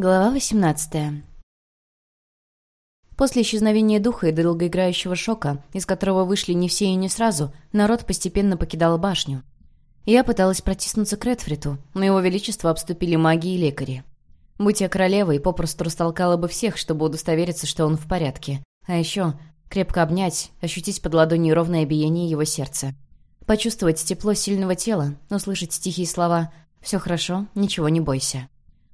Глава 18 После исчезновения духа и долгоиграющего шока, из которого вышли не все и не сразу, народ постепенно покидал башню. Я пыталась протиснуться к Редфриту, но его величество обступили маги и лекари. Будь я королевой, попросту растолкала бы всех, чтобы удостовериться, что он в порядке. А еще крепко обнять, ощутить под ладонью ровное биение его сердца. Почувствовать тепло сильного тела, услышать тихие слова «Все хорошо, ничего не бойся».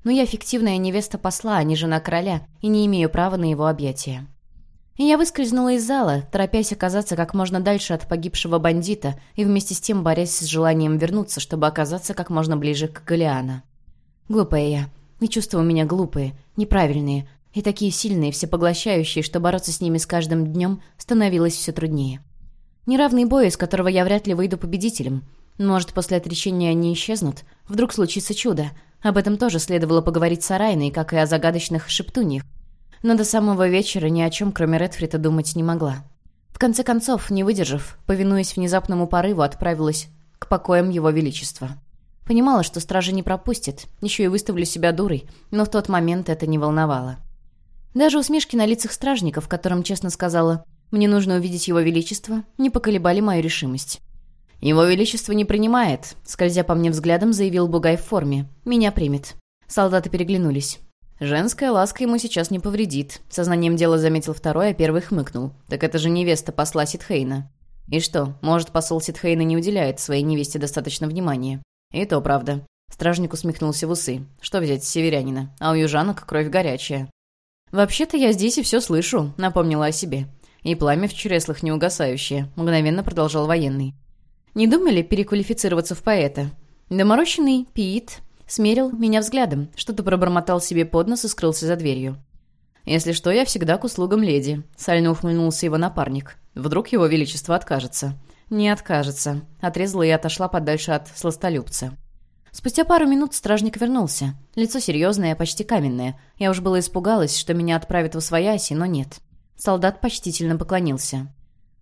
Но я фиктивная невеста посла, а не жена короля, и не имею права на его объятия. И я выскользнула из зала, торопясь оказаться как можно дальше от погибшего бандита и вместе с тем борясь с желанием вернуться, чтобы оказаться как можно ближе к Галиана. Глупая я. И чувства у меня глупые, неправильные, и такие сильные, всепоглощающие, что бороться с ними с каждым днем становилось все труднее. Неравный бой, из которого я вряд ли выйду победителем. Может, после отречения они исчезнут? Вдруг случится чудо, об этом тоже следовало поговорить с Арайной, как и о загадочных шептуньях. Но до самого вечера ни о чем, кроме Редфрита, думать не могла. В конце концов, не выдержав, повинуясь внезапному порыву, отправилась к покоям Его Величества. Понимала, что стражи не пропустят, еще и выставлю себя дурой, но в тот момент это не волновало. Даже усмешки на лицах стражников, которым честно сказала «мне нужно увидеть Его Величество», не поколебали мою решимость. «Его Величество не принимает», — скользя по мне взглядом, заявил Бугай в форме. «Меня примет». Солдаты переглянулись. «Женская ласка ему сейчас не повредит», — сознанием дела заметил второй, а первый хмыкнул. «Так это же невеста посла Ситхейна». «И что, может, посол Ситхейна не уделяет своей невесте достаточно внимания?» «И то правда». Стражник усмехнулся в усы. «Что взять с северянина? А у южанок кровь горячая». «Вообще-то я здесь и все слышу», — напомнила о себе. «И пламя в чреслах неугасающее», — мгновенно продолжал военный. Не думали переквалифицироваться в поэта? Доморощенный Пит смерил меня взглядом, что-то пробормотал себе под нос и скрылся за дверью. «Если что, я всегда к услугам леди», — сально ухмыльнулся его напарник. «Вдруг его величество откажется?» «Не откажется», — отрезала и отошла подальше от сластолюбца. Спустя пару минут стражник вернулся. Лицо серьезное, почти каменное. Я уж было испугалась, что меня отправят в освояси, но нет. Солдат почтительно поклонился.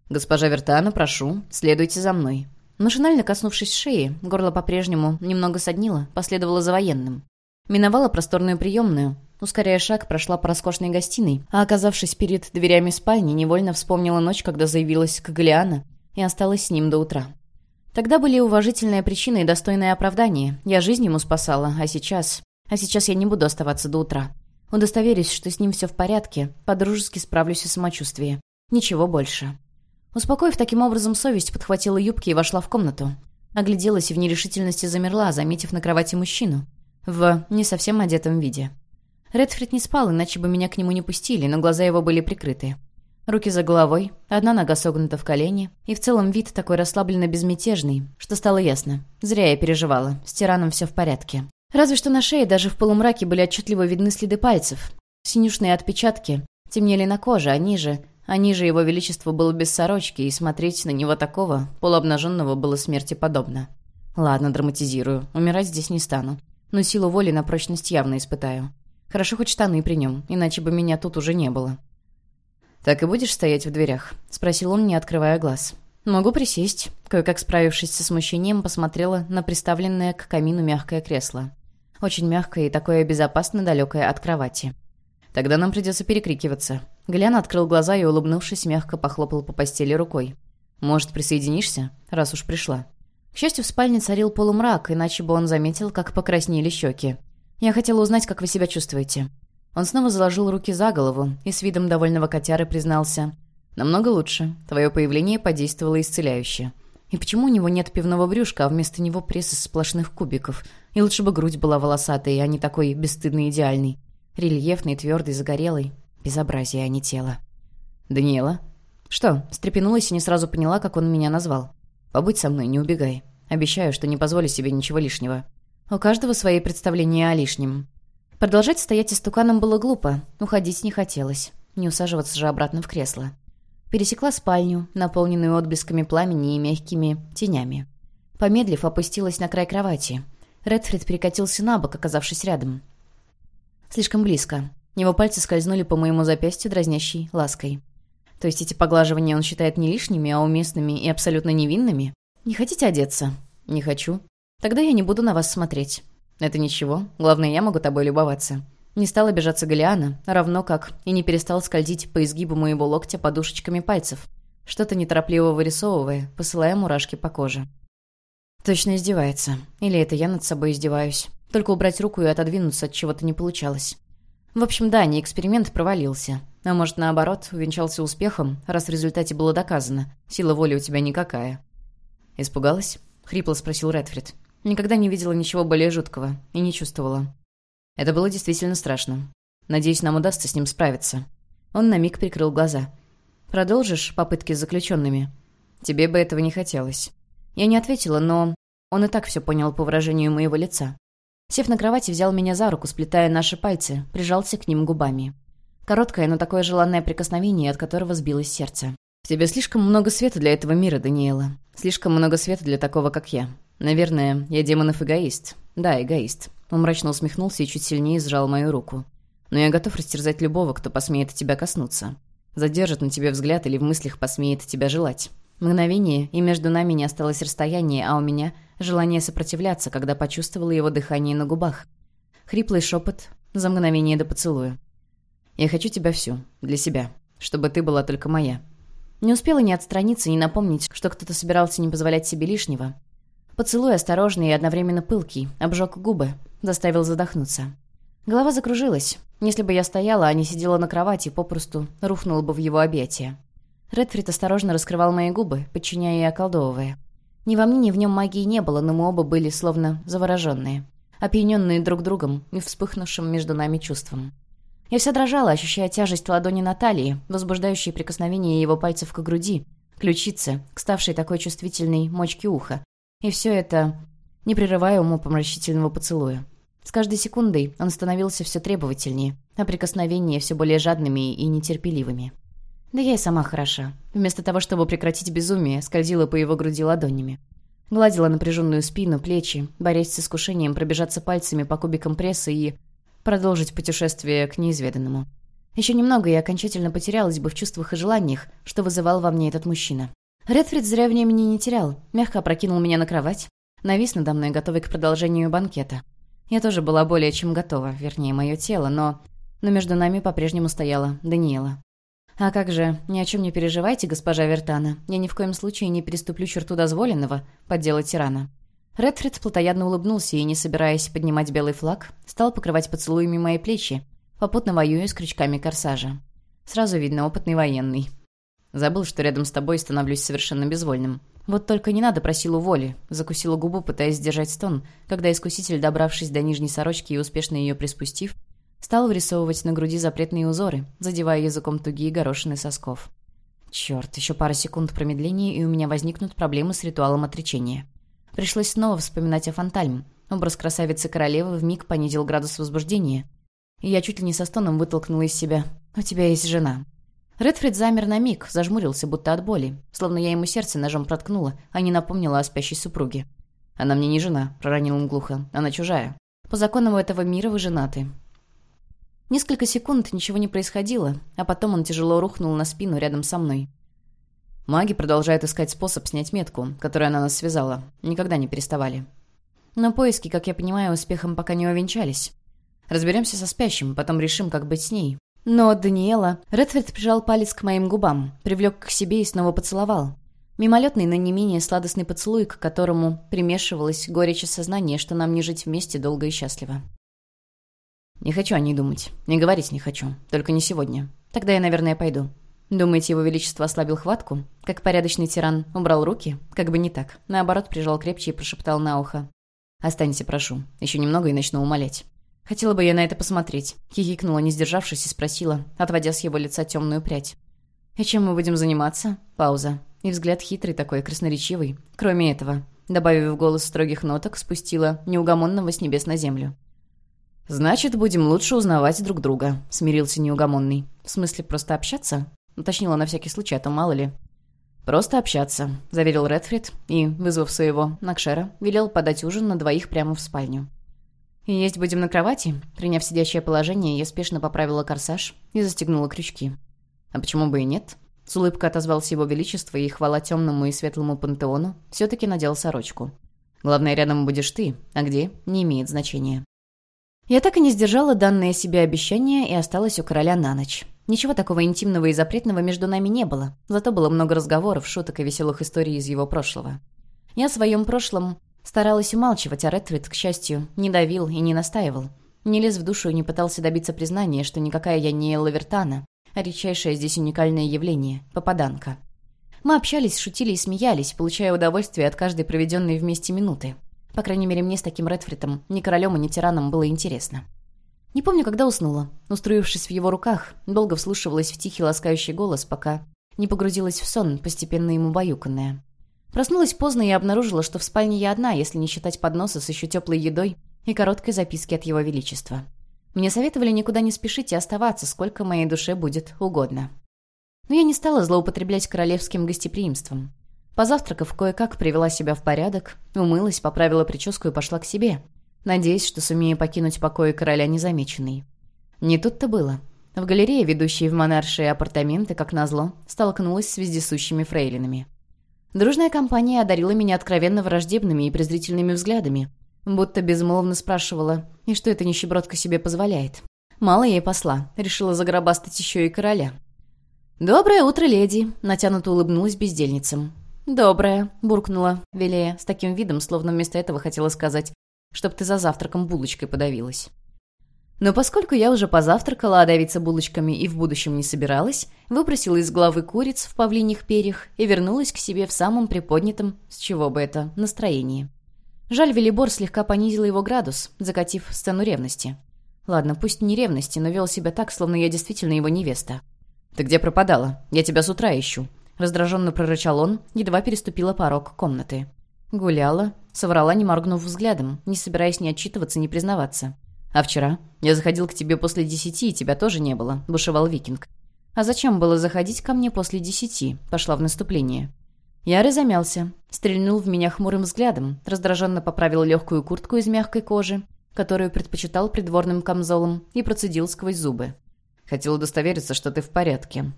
«Госпожа Вертана, прошу, следуйте за мной». Машинально коснувшись шеи, горло по-прежнему немного соднило, последовало за военным. Миновала просторную приемную, ускоряя шаг, прошла по роскошной гостиной, а, оказавшись перед дверями спальни, невольно вспомнила ночь, когда заявилась к Галиана и осталась с ним до утра. Тогда были уважительная причина и достойное оправдание. Я жизнь ему спасала, а сейчас... А сейчас я не буду оставаться до утра. Удостоверюсь, что с ним все в порядке, подружески справлюсь о самочувствии. Ничего больше. Успокоив таким образом совесть, подхватила юбки и вошла в комнату. Огляделась и в нерешительности замерла, заметив на кровати мужчину. В не совсем одетом виде. Редфрид не спал, иначе бы меня к нему не пустили, но глаза его были прикрыты. Руки за головой, одна нога согнута в колени, и в целом вид такой расслабленно-безмятежный, что стало ясно. Зря я переживала, с тираном все в порядке. Разве что на шее даже в полумраке были отчетливо видны следы пальцев. Синюшные отпечатки темнели на коже, а ниже а ниже его величество было без сорочки, и смотреть на него такого, полуобнаженного, было смерти подобно. Ладно, драматизирую. Умирать здесь не стану. Но силу воли на прочность явно испытаю. Хорошо хоть штаны при нем, иначе бы меня тут уже не было. «Так и будешь стоять в дверях?» — спросил он, не открывая глаз. «Могу присесть». Кое-как справившись со смущением, посмотрела на приставленное к камину мягкое кресло. Очень мягкое и такое безопасно далекое от кровати. Тогда нам придется перекрикиваться». Глян открыл глаза и, улыбнувшись, мягко похлопал по постели рукой. «Может, присоединишься, раз уж пришла?» К счастью, в спальне царил полумрак, иначе бы он заметил, как покраснели щеки. «Я хотела узнать, как вы себя чувствуете». Он снова заложил руки за голову и с видом довольного котяры признался. «Намного лучше. Твое появление подействовало исцеляюще. И почему у него нет пивного брюшка, а вместо него пресс из сплошных кубиков? И лучше бы грудь была волосатой, а не такой бесстыдно идеальной. Рельефный, твердый, загорелый. Безобразие, а не тело. «Даниэла?» «Что?» Стрепенулась и не сразу поняла, как он меня назвал. «Побудь со мной, не убегай. Обещаю, что не позволю себе ничего лишнего». У каждого свои представления о лишнем. Продолжать стоять истуканом было глупо, уходить не хотелось. Не усаживаться же обратно в кресло. Пересекла спальню, наполненную отблесками пламени и мягкими тенями. Помедлив, опустилась на край кровати. Редфрид перекатился на бок, оказавшись рядом. Слишком близко. Его пальцы скользнули по моему запястью дразнящей лаской. То есть эти поглаживания он считает не лишними, а уместными и абсолютно невинными? Не хотите одеться? Не хочу. Тогда я не буду на вас смотреть. Это ничего. Главное, я могу тобой любоваться. Не стал обижаться Галиана, равно как и не перестал скользить по изгибу моего локтя подушечками пальцев, что-то неторопливо вырисовывая, посылая мурашки по коже. Точно издевается. Или это я над собой издеваюсь. Только убрать руку и отодвинуться от чего-то не получалось. В общем, да, не эксперимент провалился. А может, наоборот, увенчался успехом, раз в результате было доказано. Сила воли у тебя никакая. «Испугалась?» — хрипло спросил Редфрид. Никогда не видела ничего более жуткого и не чувствовала. Это было действительно страшно. Надеюсь, нам удастся с ним справиться. Он на миг прикрыл глаза. «Продолжишь попытки с заключенными?» «Тебе бы этого не хотелось». Я не ответила, но он и так все понял по выражению моего лица. Сев на кровати, взял меня за руку, сплетая наши пальцы, прижался к ним губами. Короткое, но такое желанное прикосновение, от которого сбилось сердце. «В тебе слишком много света для этого мира, Даниэла. Слишком много света для такого, как я. Наверное, я демонов эгоист. Да, эгоист. Он мрачно усмехнулся и чуть сильнее сжал мою руку. «Но я готов растерзать любого, кто посмеет тебя коснуться. Задержит на тебе взгляд или в мыслях посмеет тебя желать. Мгновение, и между нами не осталось расстояния, а у меня — желание сопротивляться, когда почувствовала его дыхание на губах. Хриплый шепот за мгновение до поцелуя. «Я хочу тебя всю, для себя, чтобы ты была только моя». Не успела ни отстраниться, ни напомнить, что кто-то собирался не позволять себе лишнего. Поцелуй осторожный и одновременно пылкий, обжег губы, заставил задохнуться. Голова закружилась. Если бы я стояла, а не сидела на кровати, попросту рухнула бы в его объятия. Редфрид осторожно раскрывал мои губы, подчиняя и околдовывая. Ни во мне, ни в нем магии не было, но мы оба были словно завороженные, опьяненные друг другом и вспыхнувшим между нами чувством. Я вся дрожала, ощущая тяжесть ладони Натальи, возбуждающие прикосновение его пальцев к груди, ключице, к ставшей такой чувствительной мочке уха. И все это не прерывая умопомрачительного поцелуя. С каждой секундой он становился все требовательнее, а прикосновения все более жадными и нетерпеливыми. Да я и сама хороша. Вместо того, чтобы прекратить безумие, скользила по его груди ладонями. Гладила напряженную спину, плечи, борясь с искушением пробежаться пальцами по кубикам пресса и продолжить путешествие к неизведанному. Еще немного и окончательно потерялась бы в чувствах и желаниях, что вызывал во мне этот мужчина. Редфрид зря времени не терял, мягко опрокинул меня на кровать, навис надо мной, готовый к продолжению банкета. Я тоже была более чем готова, вернее, мое тело, но... Но между нами по-прежнему стояла Даниэла. «А как же, ни о чем не переживайте, госпожа Вертана. Я ни в коем случае не переступлю черту дозволенного», — поддела тирана. Редфрид плотоядно улыбнулся и, не собираясь поднимать белый флаг, стал покрывать поцелуями мои плечи, попутно воюя с крючками корсажа. Сразу видно, опытный военный. Забыл, что рядом с тобой становлюсь совершенно безвольным. Вот только не надо про силу воли. Закусила губу, пытаясь сдержать стон, когда искуситель, добравшись до нижней сорочки и успешно ее приспустив, стал вырисовывать на груди запретные узоры, задевая языком тугие горошины сосков. Черт, еще пара секунд промедления, и у меня возникнут проблемы с ритуалом отречения. Пришлось снова вспоминать о Фантальм. Образ красавицы-королевы вмиг понизил градус возбуждения. И я чуть ли не со стоном вытолкнула из себя. «У тебя есть жена». Редфрид замер на миг, зажмурился, будто от боли, словно я ему сердце ножом проткнула, а не напомнила о спящей супруге. «Она мне не жена», — проронил он глухо. «Она чужая. По законам этого мира вы женаты. Несколько секунд ничего не происходило, а потом он тяжело рухнул на спину рядом со мной. Маги продолжают искать способ снять метку, которая она нас связала. Никогда не переставали. Но поиски, как я понимаю, успехом пока не увенчались. Разберемся со спящим, потом решим, как быть с ней. Но Даниэла... Редфорд прижал палец к моим губам, привлек к себе и снова поцеловал. Мимолетный, но не менее сладостный поцелуй, к которому примешивалось горечь осознания, что нам не жить вместе долго и счастливо. «Не хочу о ней думать. Не говорить не хочу. Только не сегодня. Тогда я, наверное, пойду». Думаете, его величество ослабил хватку? Как порядочный тиран убрал руки? Как бы не так. Наоборот, прижал крепче и прошептал на ухо. «Останься, прошу. Еще немного и начну умолять». Хотела бы я на это посмотреть. Хихикнула, не сдержавшись, и спросила, отводя с его лица темную прядь. «И чем мы будем заниматься?» Пауза. И взгляд хитрый такой, красноречивый. Кроме этого, добавив в голос строгих ноток, спустила неугомонного с небес на землю. «Значит, будем лучше узнавать друг друга», — смирился неугомонный. «В смысле, просто общаться?» — уточнила на всякий случай, а то мало ли. «Просто общаться», — заверил Редфрид и, вызвав своего Накшера, велел подать ужин на двоих прямо в спальню. «И есть будем на кровати?» Приняв сидящее положение, я спешно поправила корсаж и застегнула крючки. «А почему бы и нет?» С улыбкой отозвался его величество и, хвала темному и светлому пантеону, все-таки надел сорочку. «Главное, рядом будешь ты, а где — не имеет значения». Я так и не сдержала данное себе обещание и осталась у короля на ночь. Ничего такого интимного и запретного между нами не было, зато было много разговоров, шуток и веселых историй из его прошлого. Я о своем прошлом старалась умалчивать, а Редфрид, к счастью, не давил и не настаивал. Не лез в душу и не пытался добиться признания, что никакая я не Лавертана, а редчайшее здесь уникальное явление — попаданка. Мы общались, шутили и смеялись, получая удовольствие от каждой проведенной вместе минуты. По крайней мере, мне с таким Редфритом, ни королем и ни тираном, было интересно. Не помню, когда уснула. Устроившись в его руках, долго вслушивалась в тихий ласкающий голос, пока не погрузилась в сон, постепенно ему баюканная. Проснулась поздно и обнаружила, что в спальне я одна, если не считать подноса с еще теплой едой и короткой записки от его величества. Мне советовали никуда не спешить и оставаться, сколько моей душе будет угодно. Но я не стала злоупотреблять королевским гостеприимством. Позавтракав, кое-как привела себя в порядок, умылась, поправила прическу и пошла к себе, надеясь, что сумею покинуть покои короля незамеченной. Не тут-то было. В галерее, ведущей в монаршие апартаменты, как назло, столкнулась с вездесущими фрейлинами. Дружная компания одарила меня откровенно враждебными и презрительными взглядами, будто безмолвно спрашивала, и что эта нищебродка себе позволяет. Мало ей посла, решила загробастать еще и короля. «Доброе утро, леди!» — натянуто улыбнулась бездельницам. «Доброе», — буркнула Велея, с таким видом, словно вместо этого хотела сказать, чтоб ты за завтраком булочкой подавилась. Но поскольку я уже позавтракала, а давиться булочками и в будущем не собиралась, выпросила из головы куриц в павлиньих перьях и вернулась к себе в самом приподнятом, с чего бы это, настроении. Жаль, Велибор слегка понизил его градус, закатив сцену ревности. Ладно, пусть не ревности, но вел себя так, словно я действительно его невеста. «Ты где пропадала? Я тебя с утра ищу», Раздраженно прорычал он, едва переступила порог комнаты. Гуляла, соврала, не моргнув взглядом, не собираясь ни отчитываться, ни признаваться. «А вчера? Я заходил к тебе после десяти, и тебя тоже не было», — бушевал Викинг. «А зачем было заходить ко мне после десяти?» — пошла в наступление. Яры замялся, стрельнул в меня хмурым взглядом, раздраженно поправил легкую куртку из мягкой кожи, которую предпочитал придворным камзолом, и процедил сквозь зубы. «Хотел удостовериться, что ты в порядке.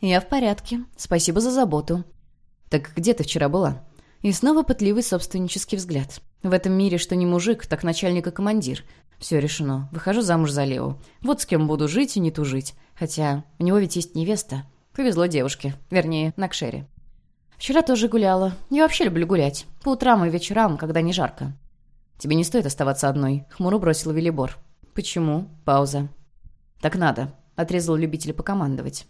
«Я в порядке. Спасибо за заботу». «Так где ты вчера была?» И снова пытливый собственнический взгляд. В этом мире что не мужик, так начальник и командир. Все решено. Выхожу замуж за Лео. Вот с кем буду жить и не тужить. Хотя у него ведь есть невеста. Повезло девушке. Вернее, Накшере. Вчера тоже гуляла. Я вообще люблю гулять. По утрам и вечерам, когда не жарко. «Тебе не стоит оставаться одной», — хмуро бросил Велибор. «Почему?» — пауза. «Так надо», — отрезал любитель покомандовать.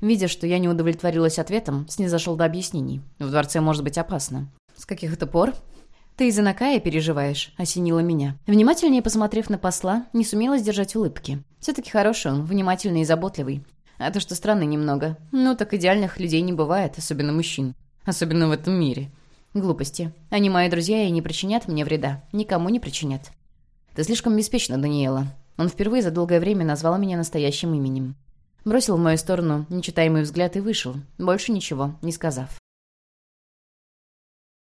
Видя, что я не удовлетворилась ответом, снизошел до объяснений. В дворце может быть опасно. «С каких это пор?» «Ты из-за Накая переживаешь», — осенила меня. Внимательнее посмотрев на посла, не сумела сдержать улыбки. Все-таки хороший он, внимательный и заботливый. А то, что странно немного. Ну, так идеальных людей не бывает, особенно мужчин. Особенно в этом мире. Глупости. Они мои друзья и не причинят мне вреда. Никому не причинят. Ты слишком беспечна, Даниэла. Он впервые за долгое время назвал меня настоящим именем. Бросил в мою сторону нечитаемый взгляд и вышел, больше ничего не сказав.